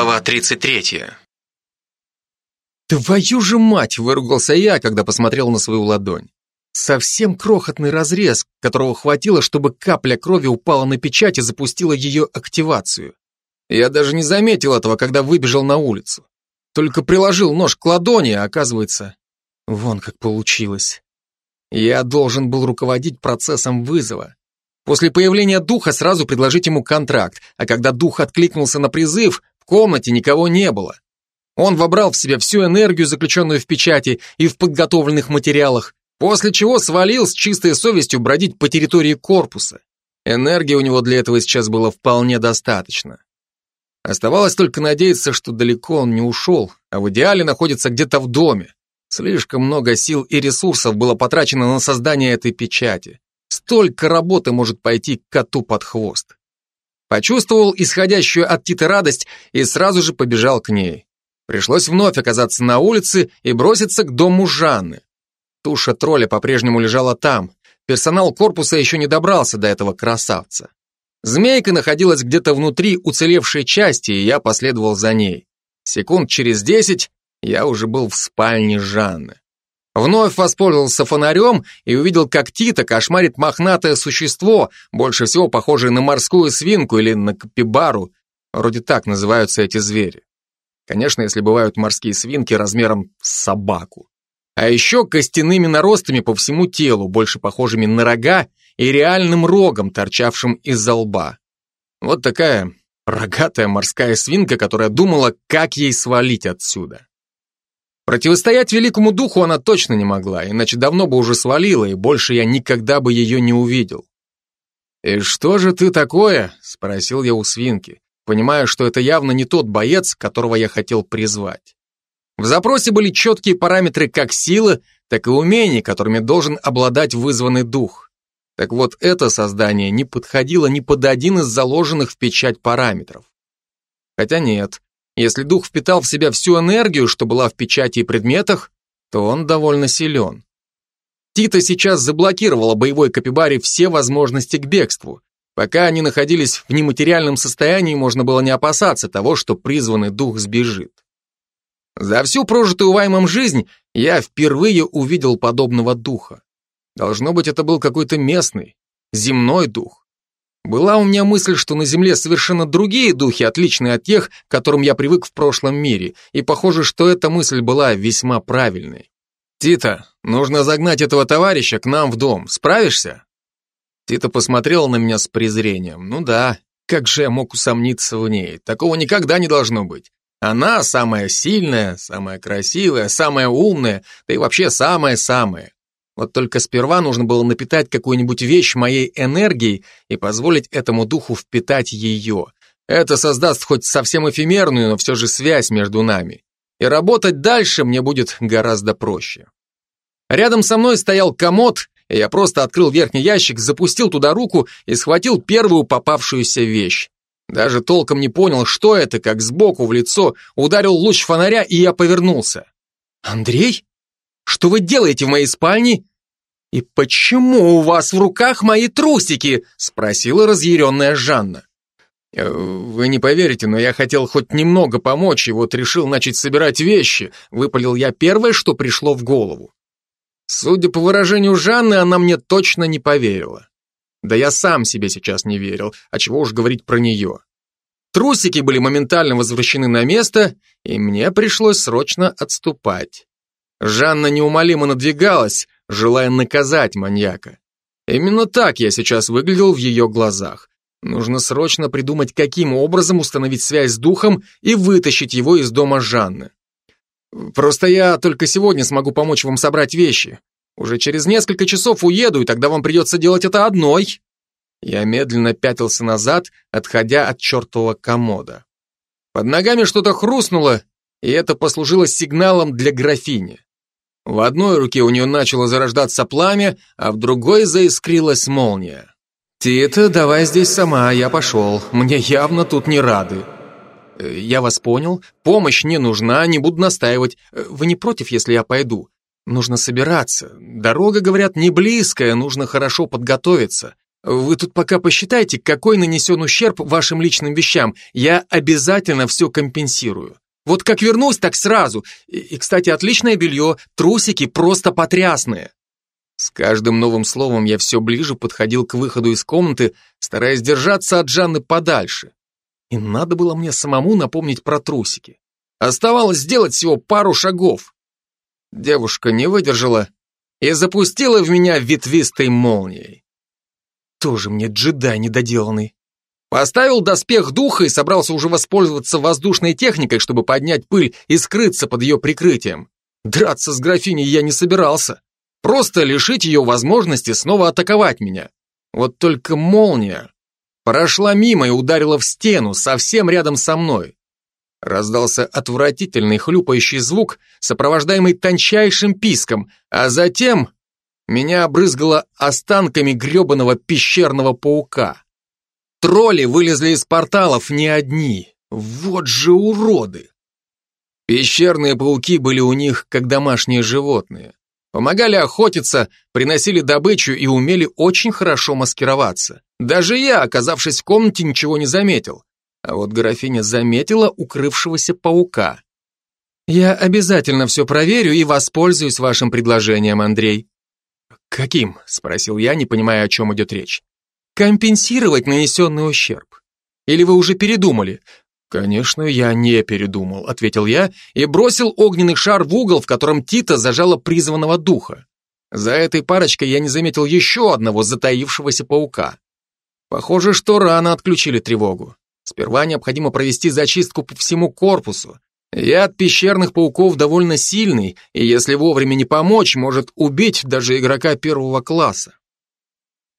Глава 33. «Твою же мать!» – выругался я, когда посмотрел на свою ладонь. Совсем крохотный разрез, которого хватило, чтобы капля крови упала на печать и запустила ее активацию. Я даже не заметил этого, когда выбежал на улицу. Только приложил нож к ладони, а оказывается, вон как получилось. Я должен был руководить процессом вызова. После появления духа сразу предложить ему контракт, а когда дух откликнулся на призыв, в комнате никого не было. Он вобрал в себя всю энергию, заключенную в печати и в подготовленных материалах, после чего свалил с чистой совестью бродить по территории корпуса. Энергии у него для этого сейчас было вполне достаточно. Оставалось только надеяться, что далеко он не ушел, а в идеале находится где-то в доме. Слишком много сил и ресурсов было потрачено на создание этой печати. Столько работы может пойти коту под хвост. Почувствовал исходящую от Титы радость и сразу же побежал к ней. Пришлось вновь оказаться на улице и броситься к дому Жанны. Туша тролля по-прежнему лежала там. Персонал корпуса еще не добрался до этого красавца. Змейка находилась где-то внутри уцелевшей части, и я последовал за ней. Секунд через десять я уже был в спальне Жанны. Вновь воспользовался фонарем и увидел, как Тита кошмарит мохнатое существо, больше всего похожее на морскую свинку или на капибару. Вроде так называются эти звери. Конечно, если бывают морские свинки размером с собаку. А еще костяными наростами по всему телу, больше похожими на рога и реальным рогом, торчавшим из-за лба. Вот такая рогатая морская свинка, которая думала, как ей свалить отсюда. Противостоять великому духу она точно не могла, иначе давно бы уже свалила, и больше я никогда бы ее не увидел. «И что же ты такое?» — спросил я у свинки, понимая, что это явно не тот боец, которого я хотел призвать. В запросе были четкие параметры как силы, так и умений, которыми должен обладать вызванный дух. Так вот, это создание не подходило ни под один из заложенных в печать параметров. Хотя нет, если дух впитал в себя всю энергию, что была в печати и предметах, то он довольно силен. Тита сейчас заблокировала боевой капибаре все возможности к бегству. Пока они находились в нематериальном состоянии, можно было не опасаться того, что призванный дух сбежит. За всю прожитую Ваймом жизнь я впервые увидел подобного духа. Должно быть, это был какой-то местный, земной дух. Была у меня мысль, что на Земле совершенно другие духи, отличные от тех, к которым я привык в прошлом мире, и похоже, что эта мысль была весьма правильной. «Тита, нужно загнать этого товарища к нам в дом. Справишься?» Тита посмотрела на меня с презрением. «Ну да, как же я мог усомниться в ней? Такого никогда не должно быть. Она самая сильная, самая красивая, самая умная, да и вообще самая-самая. Вот только сперва нужно было напитать какую-нибудь вещь моей энергией и позволить этому духу впитать ее. Это создаст хоть совсем эфемерную, но все же связь между нами. И работать дальше мне будет гораздо проще. Рядом со мной стоял комод, и я просто открыл верхний ящик, запустил туда руку и схватил первую попавшуюся вещь. Даже толком не понял, что это, как сбоку в лицо ударил луч фонаря, и я повернулся. «Андрей? Что вы делаете в моей спальне «И почему у вас в руках мои трусики?» — спросила разъяренная Жанна. «Э, «Вы не поверите, но я хотел хоть немного помочь, и вот решил начать собирать вещи», — выпалил я первое, что пришло в голову. Судя по выражению Жанны, она мне точно не поверила. Да я сам себе сейчас не верил, а чего уж говорить про нее. Трусики были моментально возвращены на место, и мне пришлось срочно отступать. Жанна неумолимо надвигалась, желая наказать маньяка. Именно так я сейчас выглядел в ее глазах. Нужно срочно придумать, каким образом установить связь с духом и вытащить его из дома Жанны. Просто я только сегодня смогу помочь вам собрать вещи. Уже через несколько часов уеду, и тогда вам придется делать это одной. Я медленно пятился назад, отходя от чертового комода. Под ногами что-то хрустнуло, и это послужило сигналом для графини. В одной руке у нее начало зарождаться пламя, а в другой заискрилась молния. «Тита, давай здесь сама, я пошел. Мне явно тут не рады». «Э, «Я вас понял. Помощь не нужна, не буду настаивать. Э, вы не против, если я пойду? Нужно собираться. Дорога, говорят, не близкая, нужно хорошо подготовиться. Вы тут пока посчитайте, какой нанесен ущерб вашим личным вещам. Я обязательно все компенсирую. Вот как вернусь, так сразу. И, и, кстати, отличное белье, трусики просто потрясные. С каждым новым словом я все ближе подходил к выходу из комнаты, стараясь держаться от Жанны подальше. И надо было мне самому напомнить про трусики. Оставалось сделать всего пару шагов. Девушка не выдержала и запустила в меня ветвистой молнией. Тоже мне джедай недоделанный. Поставил доспех духа и собрался уже воспользоваться воздушной техникой, чтобы поднять пыль и скрыться под ее прикрытием. Драться с графиней я не собирался. Просто лишить ее возможности снова атаковать меня. Вот только молния прошла мимо и ударила в стену, совсем рядом со мной. Раздался отвратительный хлюпающий звук, сопровождаемый тончайшим писком, а затем меня обрызгало останками гребаного пещерного паука. Тролли вылезли из порталов не одни. Вот же уроды! Пещерные пауки были у них как домашние животные. Помогали охотиться, приносили добычу и умели очень хорошо маскироваться. Даже я, оказавшись в комнате, ничего не заметил. А вот графиня заметила укрывшегося паука. «Я обязательно все проверю и воспользуюсь вашим предложением, Андрей». «Каким?» – спросил я, не понимая, о чем идет речь компенсировать нанесенный ущерб. Или вы уже передумали? Конечно, я не передумал, ответил я и бросил огненный шар в угол, в котором Тита зажала призванного духа. За этой парочкой я не заметил еще одного затаившегося паука. Похоже, что рано отключили тревогу. Сперва необходимо провести зачистку по всему корпусу. Яд пещерных пауков довольно сильный, и если вовремя не помочь, может убить даже игрока первого класса.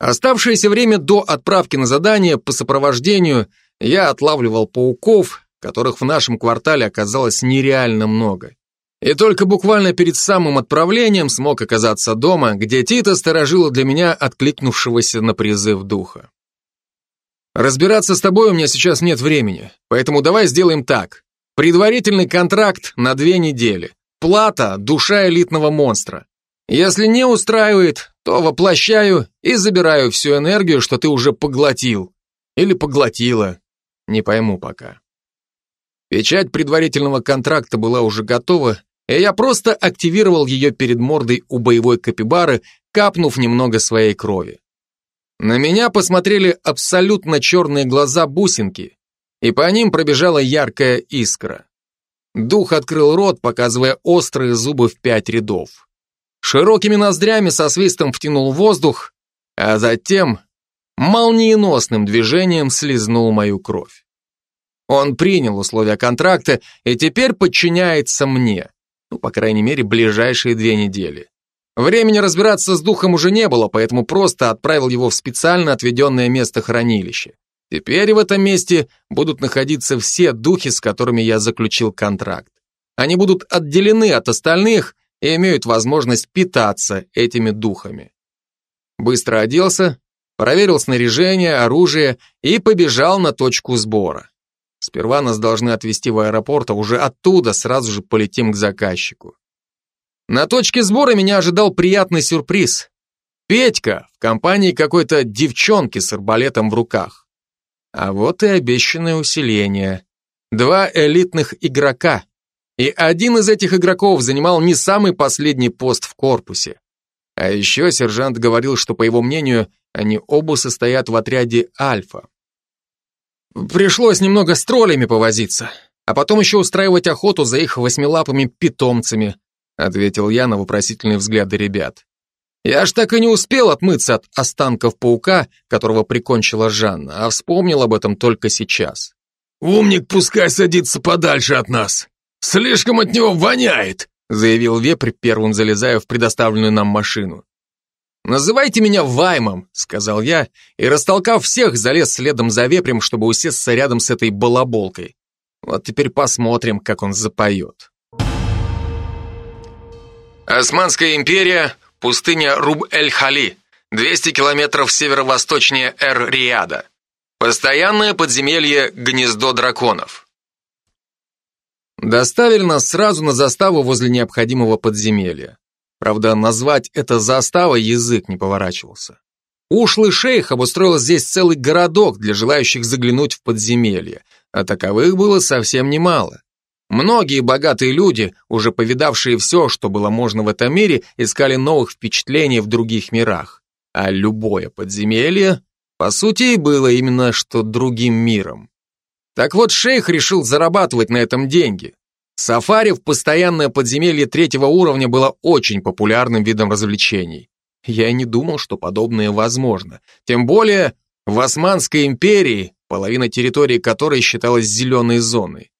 Оставшееся время до отправки на задание по сопровождению я отлавливал пауков, которых в нашем квартале оказалось нереально много. И только буквально перед самым отправлением смог оказаться дома, где Тита сторожила для меня откликнувшегося на призыв духа. Разбираться с тобой у меня сейчас нет времени, поэтому давай сделаем так. Предварительный контракт на две недели. Плата – душа элитного монстра. Если не устраивает, то воплощаю и забираю всю энергию, что ты уже поглотил. Или поглотила. Не пойму пока. Печать предварительного контракта была уже готова, и я просто активировал ее перед мордой у боевой капибары, капнув немного своей крови. На меня посмотрели абсолютно черные глаза бусинки, и по ним пробежала яркая искра. Дух открыл рот, показывая острые зубы в пять рядов широкими ноздрями со свистом втянул воздух, а затем молниеносным движением слезнул мою кровь. Он принял условия контракта и теперь подчиняется мне, ну, по крайней мере, ближайшие две недели. Времени разбираться с духом уже не было, поэтому просто отправил его в специально отведенное место хранилища. Теперь в этом месте будут находиться все духи, с которыми я заключил контракт. Они будут отделены от остальных и имеют возможность питаться этими духами. Быстро оделся, проверил снаряжение, оружие и побежал на точку сбора. Сперва нас должны отвезти в аэропорт, а уже оттуда сразу же полетим к заказчику. На точке сбора меня ожидал приятный сюрприз. Петька в компании какой-то девчонки с арбалетом в руках. А вот и обещанное усиление. Два элитных игрока, и один из этих игроков занимал не самый последний пост в корпусе. А еще сержант говорил, что, по его мнению, они оба состоят в отряде «Альфа». Пришлось немного с троллями повозиться, а потом еще устраивать охоту за их восьмилапыми питомцами, ответил я на вопросительные взгляды ребят. Я ж так и не успел отмыться от останков паука, которого прикончила Жанна, а вспомнил об этом только сейчас. «Умник пускай садится подальше от нас», «Слишком от него воняет», заявил вепрь, первым залезая в предоставленную нам машину. «Называйте меня Ваймом», — сказал я, и, растолкав всех, залез следом за вепрем, чтобы усесться рядом с этой балаболкой. Вот теперь посмотрим, как он запоет. Османская империя, пустыня Руб-эль-Хали, 200 километров северо-восточнее Эр-Риада. Постоянное подземелье «Гнездо драконов». Доставили нас сразу на заставу возле необходимого подземелья. Правда, назвать это заставой язык не поворачивался. Ушлый шейх обустроил здесь целый городок для желающих заглянуть в подземелье, а таковых было совсем немало. Многие богатые люди, уже повидавшие все, что было можно в этом мире, искали новых впечатлений в других мирах. А любое подземелье, по сути, было именно что другим миром. Так вот, шейх решил зарабатывать на этом деньги. Сафари в постоянное подземелье третьего уровня было очень популярным видом развлечений. Я и не думал, что подобное возможно. Тем более в Османской империи, половина территории которой считалась зеленой зоной.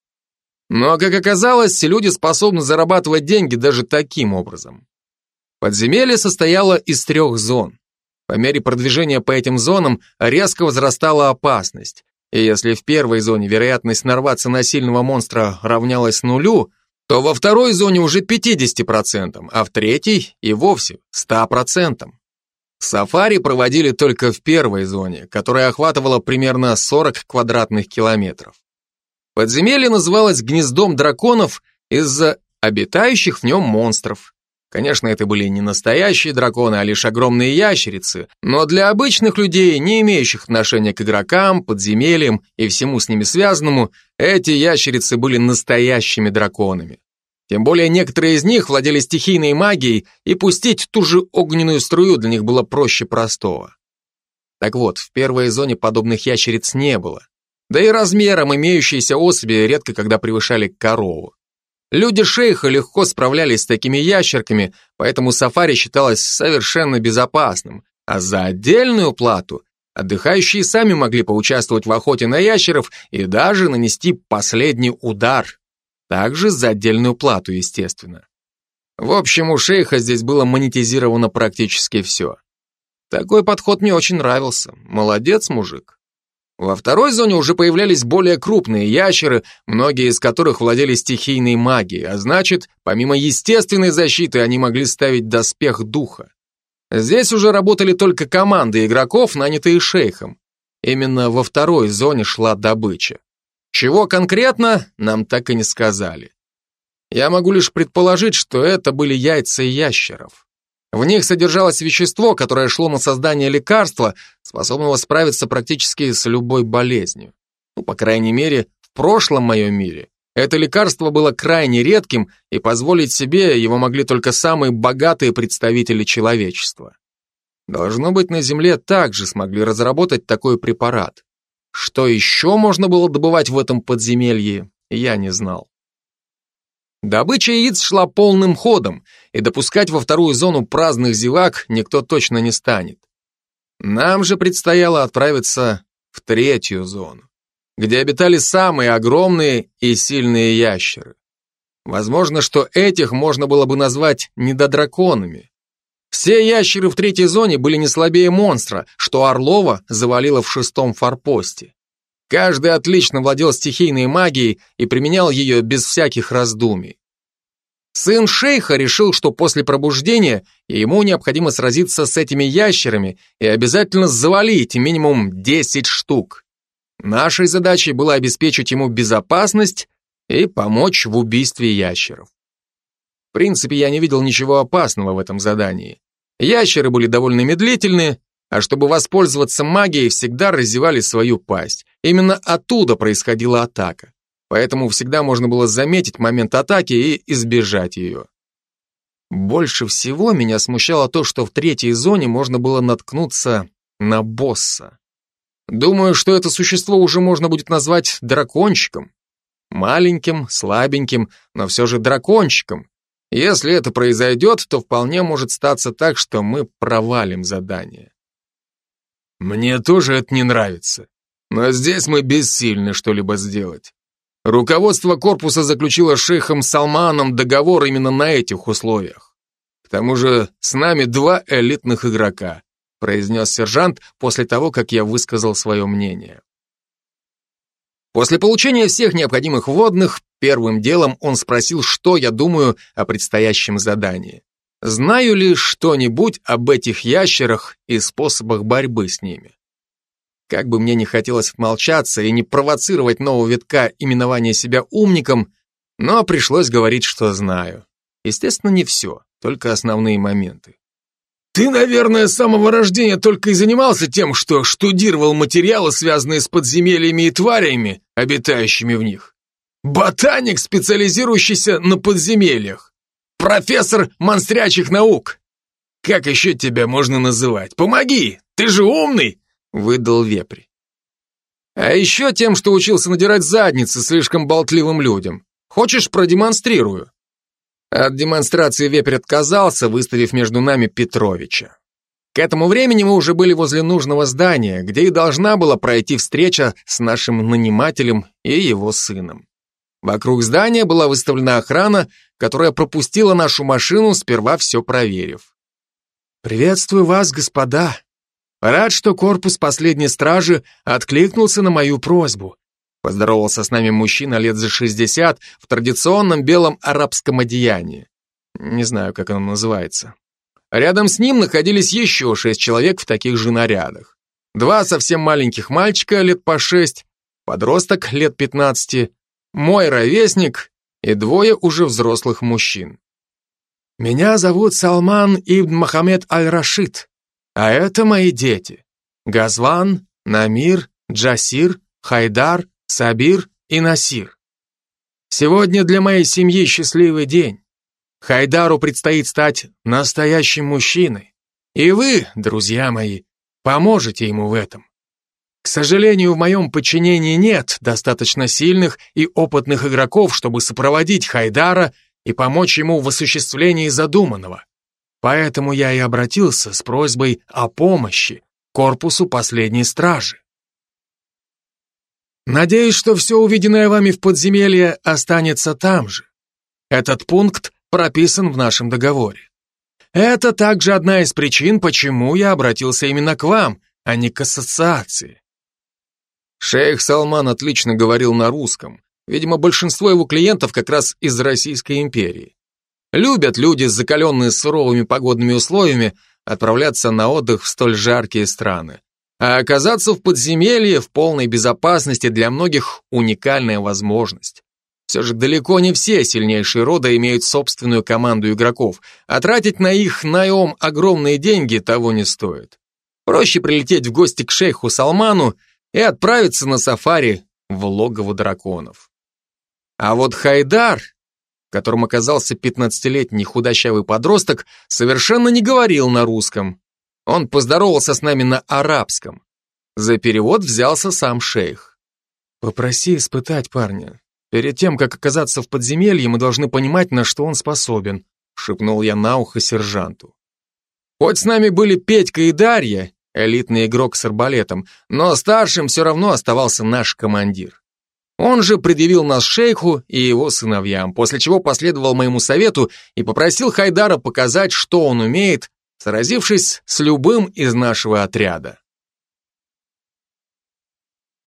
Но, как оказалось, люди способны зарабатывать деньги даже таким образом. Подземелье состояло из трех зон. По мере продвижения по этим зонам резко возрастала опасность. И если в первой зоне вероятность нарваться на сильного монстра равнялась нулю, то во второй зоне уже 50%, а в третьей и вовсе 100%. Сафари проводили только в первой зоне, которая охватывала примерно 40 квадратных километров. Подземелье называлось гнездом драконов из-за обитающих в нем монстров. Конечно, это были не настоящие драконы, а лишь огромные ящерицы, но для обычных людей, не имеющих отношения к игрокам, подземельям и всему с ними связанному, эти ящерицы были настоящими драконами. Тем более некоторые из них владели стихийной магией, и пустить ту же огненную струю для них было проще простого. Так вот, в первой зоне подобных ящериц не было. Да и размером имеющиеся особи редко когда превышали корову. Люди шейха легко справлялись с такими ящерками, поэтому сафари считалось совершенно безопасным, а за отдельную плату отдыхающие сами могли поучаствовать в охоте на ящеров и даже нанести последний удар. Также за отдельную плату, естественно. В общем, у шейха здесь было монетизировано практически все. Такой подход мне очень нравился. Молодец, мужик. Во второй зоне уже появлялись более крупные ящеры, многие из которых владели стихийной магией, а значит, помимо естественной защиты, они могли ставить доспех духа. Здесь уже работали только команды игроков, нанятые шейхом. Именно во второй зоне шла добыча. Чего конкретно, нам так и не сказали. Я могу лишь предположить, что это были яйца ящеров. В них содержалось вещество, которое шло на создание лекарства, способного справиться практически с любой болезнью. Ну, по крайней мере, в прошлом моем мире. Это лекарство было крайне редким, и позволить себе его могли только самые богатые представители человечества. Должно быть, на Земле также смогли разработать такой препарат. Что еще можно было добывать в этом подземелье, я не знал. Добыча яиц шла полным ходом, и допускать во вторую зону праздных зевак никто точно не станет. Нам же предстояло отправиться в третью зону, где обитали самые огромные и сильные ящеры. Возможно, что этих можно было бы назвать недодраконами. Все ящеры в третьей зоне были не слабее монстра, что Орлова завалило в шестом форпосте. Каждый отлично владел стихийной магией и применял ее без всяких раздумий. Сын шейха решил, что после пробуждения ему необходимо сразиться с этими ящерами и обязательно завалить минимум 10 штук. Нашей задачей было обеспечить ему безопасность и помочь в убийстве ящеров. В принципе, я не видел ничего опасного в этом задании. Ящеры были довольно медлительны, а чтобы воспользоваться магией, всегда разевали свою пасть. Именно оттуда происходила атака. Поэтому всегда можно было заметить момент атаки и избежать ее. Больше всего меня смущало то, что в третьей зоне можно было наткнуться на босса. Думаю, что это существо уже можно будет назвать дракончиком. Маленьким, слабеньким, но все же дракончиком. Если это произойдет, то вполне может статься так, что мы провалим задание. Мне тоже это не нравится. Но здесь мы бессильны что-либо сделать. Руководство корпуса заключило с шейхом Салманом договор именно на этих условиях. К тому же с нами два элитных игрока, произнес сержант после того, как я высказал свое мнение. После получения всех необходимых вводных, первым делом он спросил, что я думаю о предстоящем задании. Знаю ли что-нибудь об этих ящерах и способах борьбы с ними? Как бы мне не хотелось молчаться и не провоцировать нового витка именования себя умником, но пришлось говорить, что знаю. Естественно, не все, только основные моменты. Ты, наверное, с самого рождения только и занимался тем, что штудировал материалы, связанные с подземельями и тварями, обитающими в них. Ботаник, специализирующийся на подземельях. Профессор монстрячих наук. Как еще тебя можно называть? Помоги, ты же умный, выдал вепрь. А еще тем, что учился надирать задницы слишком болтливым людям. Хочешь, продемонстрирую? От демонстрации вепрь отказался, выставив между нами Петровича. К этому времени мы уже были возле нужного здания, где и должна была пройти встреча с нашим нанимателем и его сыном. Вокруг здания была выставлена охрана, которая пропустила нашу машину, сперва все проверив. «Приветствую вас, господа. Рад, что корпус последней стражи откликнулся на мою просьбу. Поздоровался с нами мужчина лет за 60 в традиционном белом арабском одеянии. Не знаю, как оно называется. Рядом с ним находились еще шесть человек в таких же нарядах. Два совсем маленьких мальчика лет по шесть, подросток лет 15, мой ровесник и двое уже взрослых мужчин. Меня зовут Салман Ибн Мохаммед Аль-Рашид, а это мои дети. Газван, Намир, Джасир, Хайдар Сабир и Насир. Сегодня для моей семьи счастливый день. Хайдару предстоит стать настоящим мужчиной. И вы, друзья мои, поможете ему в этом. К сожалению, в моем подчинении нет достаточно сильных и опытных игроков, чтобы сопроводить Хайдара и помочь ему в осуществлении задуманного. Поэтому я и обратился с просьбой о помощи корпусу последней стражи. Надеюсь, что все увиденное вами в подземелье останется там же. Этот пункт прописан в нашем договоре. Это также одна из причин, почему я обратился именно к вам, а не к ассоциации. Шейх Салман отлично говорил на русском. Видимо, большинство его клиентов как раз из Российской империи. Любят люди, закаленные суровыми погодными условиями, отправляться на отдых в столь жаркие страны. А оказаться в подземелье в полной безопасности для многих уникальная возможность. Все же далеко не все сильнейшие рода имеют собственную команду игроков, а тратить на их наем огромные деньги того не стоит. Проще прилететь в гости к шейху Салману и отправиться на сафари в логово драконов. А вот Хайдар, которым оказался 15-летний худощавый подросток, совершенно не говорил на русском. Он поздоровался с нами на арабском. За перевод взялся сам шейх. «Попроси испытать парня. Перед тем, как оказаться в подземелье, мы должны понимать, на что он способен», шепнул я на ухо сержанту. Хоть с нами были Петька и Дарья, элитный игрок с арбалетом, но старшим все равно оставался наш командир. Он же предъявил нас шейху и его сыновьям, после чего последовал моему совету и попросил Хайдара показать, что он умеет, сразившись с любым из нашего отряда.